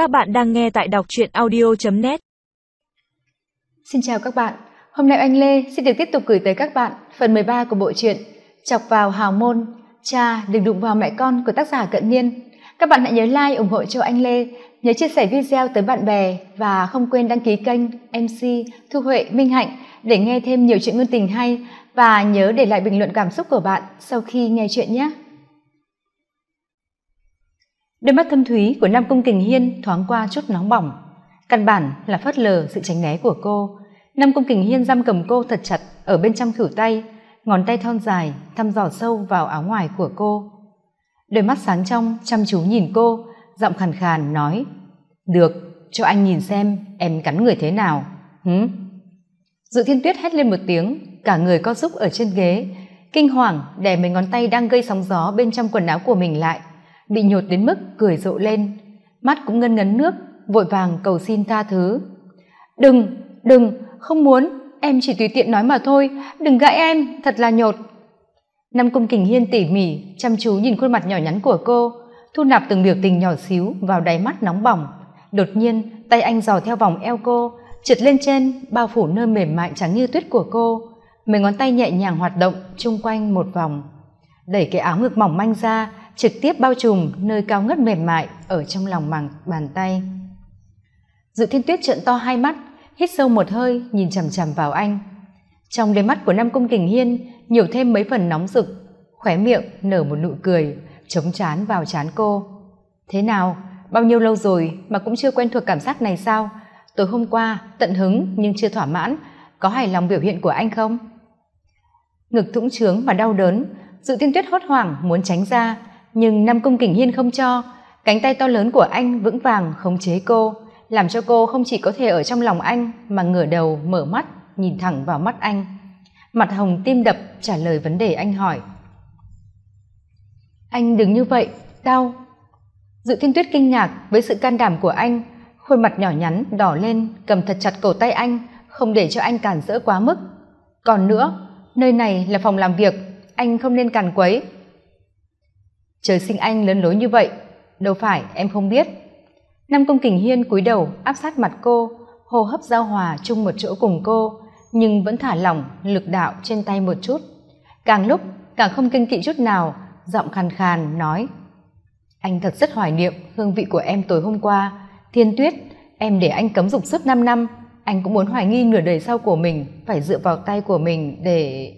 Các bạn đang nghe tại đọc truyện audio.net Xin chào các bạn, hôm nay anh Lê xin được tiếp tục gửi tới các bạn phần 13 của bộ truyện Chọc vào hào môn, cha đừng đụng vào mẹ con của tác giả Cận Niên. Các bạn hãy nhớ like ủng hộ cho anh Lê, nhớ chia sẻ video tới bạn bè và không quên đăng ký kênh MC Thu Huệ Minh Hạnh để nghe thêm nhiều chuyện ngôn tình hay và nhớ để lại bình luận cảm xúc của bạn sau khi nghe chuyện nhé. Đôi mắt thâm thúy của Nam Cung Kình Hiên thoáng qua chút nóng bỏng. Căn bản là phớt lờ sự tránh né của cô. Nam Cung Kình Hiên giam cầm cô thật chặt ở bên trong khửu tay, ngón tay thon dài thăm dò sâu vào áo ngoài của cô. Đôi mắt sáng trong chăm chú nhìn cô, giọng khàn khàn nói: "Được, cho anh nhìn xem em cắn người thế nào." hứ Dự Thiên Tuyết hét lên một tiếng, cả người co giúp ở trên ghế, kinh hoàng đè mấy ngón tay đang gây sóng gió bên trong quần áo của mình lại bị nhột đến mức cười rộ lên. Mắt cũng ngân ngấn nước, vội vàng cầu xin tha thứ. Đừng đừng, không muốn, em chỉ tùy tiện nói mà thôi. Đừng gãi em, thật là nhột. Năm cung kình hiên tỉ mỉ, chăm chú nhìn khuôn mặt nhỏ nhắn của cô, thu nạp từng biểu tình nhỏ xíu vào đáy mắt nóng bỏng. Đột nhiên, tay anh dò theo vòng eo cô, trượt lên trên, bao phủ nơi mềm mại trắng như tuyết của cô. Mấy ngón tay nhẹ nhàng hoạt động chung quanh một vòng. Đẩy cái áo ngực mỏng manh ra trực tiếp bao trùm nơi cao ngất mềm mại ở trong lòng màng, bàn tay. Dự thiên tuyết trợn to hai mắt, hít sâu một hơi, nhìn chằm chằm vào anh. Trong đôi mắt của nam cung kình hiên, nhiều thêm mấy phần nóng rực, khóe miệng nở một nụ cười, chống chán vào chán cô. Thế nào, bao nhiêu lâu rồi mà cũng chưa quen thuộc cảm giác này sao? Tối hôm qua, tận hứng nhưng chưa thỏa mãn, có hài lòng biểu hiện của anh không? Ngực thũng trướng và đau đớn, dự tiên tuyết hốt hoảng muốn tránh ra nhưng nam cung kình hiên không cho. Cánh tay to lớn của anh vững vàng, khống chế cô, làm cho cô không chỉ có thể ở trong lòng anh, mà ngửa đầu, mở mắt, nhìn thẳng vào mắt anh. Mặt hồng tim đập, trả lời vấn đề anh hỏi. Anh đừng như vậy, đau. Dự thiên tuyết kinh ngạc với sự can đảm của anh. Khuôn mặt nhỏ nhắn, đỏ lên, cầm thật chặt cổ tay anh, không để cho anh cản rỡ quá mức. Còn nữa, nơi này là phòng làm việc, anh không nên càn quấy trời sinh anh lớn lối như vậy, đâu phải em không biết. Nam công kình hiên cúi đầu áp sát mặt cô, hô hấp giao hòa chung một chỗ cùng cô, nhưng vẫn thả lỏng, lực đạo trên tay một chút. Càng lúc, càng không kinh kỵ chút nào, giọng khàn khàn nói, anh thật rất hoài niệm hương vị của em tối hôm qua. Thiên tuyết, em để anh cấm dục suốt năm năm, anh cũng muốn hoài nghi nửa đời sau của mình, phải dựa vào tay của mình để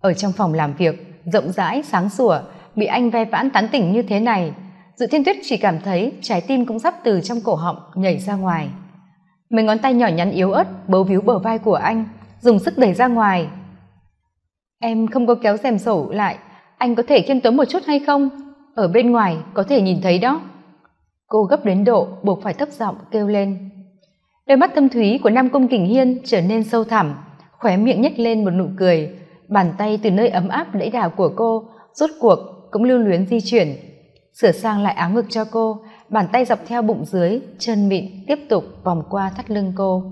ở trong phòng làm việc, rộng rãi, sáng sủa bị anh ve vãn tán tỉnh như thế này. Dự thiên tuyết chỉ cảm thấy trái tim cũng sắp từ trong cổ họng nhảy ra ngoài. Mấy ngón tay nhỏ nhắn yếu ớt bấu víu bờ vai của anh, dùng sức đẩy ra ngoài. Em không có kéo rèm sổ lại, anh có thể khiêm tốn một chút hay không? Ở bên ngoài có thể nhìn thấy đó. Cô gấp đến độ buộc phải thấp giọng kêu lên. Đôi mắt thâm thúy của nam cung kình hiên trở nên sâu thẳm, khóe miệng nhếch lên một nụ cười. Bàn tay từ nơi ấm áp đẫy đà của cô rốt cuộc cũng lưu luyến di chuyển. Sửa sang lại áo ngực cho cô, bàn tay dọc theo bụng dưới, chân mịn tiếp tục vòng qua thắt lưng cô.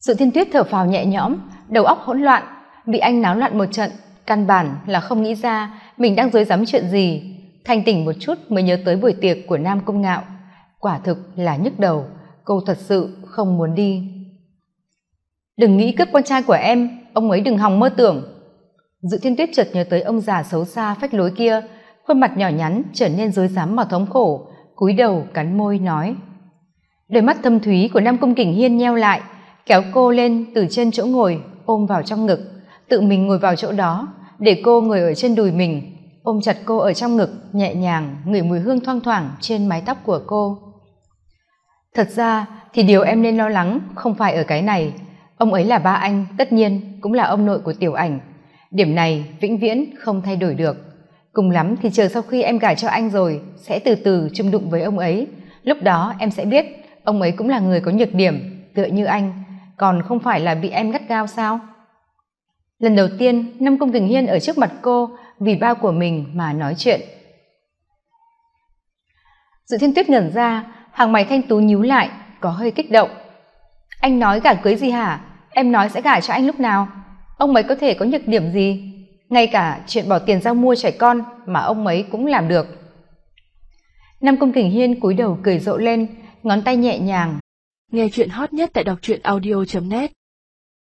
Sự thiên tuyết thở phào nhẹ nhõm, đầu óc hỗn loạn, bị anh náo loạn một trận, căn bản là không nghĩ ra mình đang dối dám chuyện gì. Thanh tỉnh một chút mới nhớ tới buổi tiệc của nam công ngạo. Quả thực là nhức đầu, cô thật sự không muốn đi. Đừng nghĩ cướp con trai của em, ông ấy đừng hòng mơ tưởng dự thiên tuyết chợt nhớ tới ông già xấu xa phách lối kia. Khuôn mặt nhỏ nhắn trở nên rối rắm mà thống khổ, cúi đầu, cắn môi, nói. Đôi mắt thâm thúy của nam công kình hiên nheo lại, kéo cô lên từ trên chỗ ngồi, ôm vào trong ngực. Tự mình ngồi vào chỗ đó, để cô ngồi ở trên đùi mình, ôm chặt cô ở trong ngực, nhẹ nhàng, ngửi mùi hương thoang thoảng trên mái tóc của cô. Thật ra thì điều em nên lo lắng không phải ở cái này. Ông ấy là ba anh, tất nhiên cũng là ông nội của tiểu ảnh điểm này vĩnh viễn không thay đổi được. Cùng lắm thì chờ sau khi em gả cho anh rồi, sẽ từ từ chung đụng với ông ấy. Lúc đó em sẽ biết ông ấy cũng là người có nhược điểm, tựa như anh. Còn không phải là bị em gắt gao sao? Lần đầu tiên năm công tình hiên ở trước mặt cô vì bao của mình mà nói chuyện. Dự thiên tuyết ngẩn ra, hàng mày thanh tú nhíu lại, có hơi kích động. Anh nói gả cưới gì hả? Em nói sẽ gả cho anh lúc nào? Ông ấy có thể có nhược điểm gì? Ngay cả chuyện bỏ tiền ra mua trẻ con mà ông ấy cũng làm được. Nam công kình hiên cúi đầu cười rộ lên, ngón tay nhẹ nhàng. Nghe chuyện hot nhất tại đọc truyện audio net.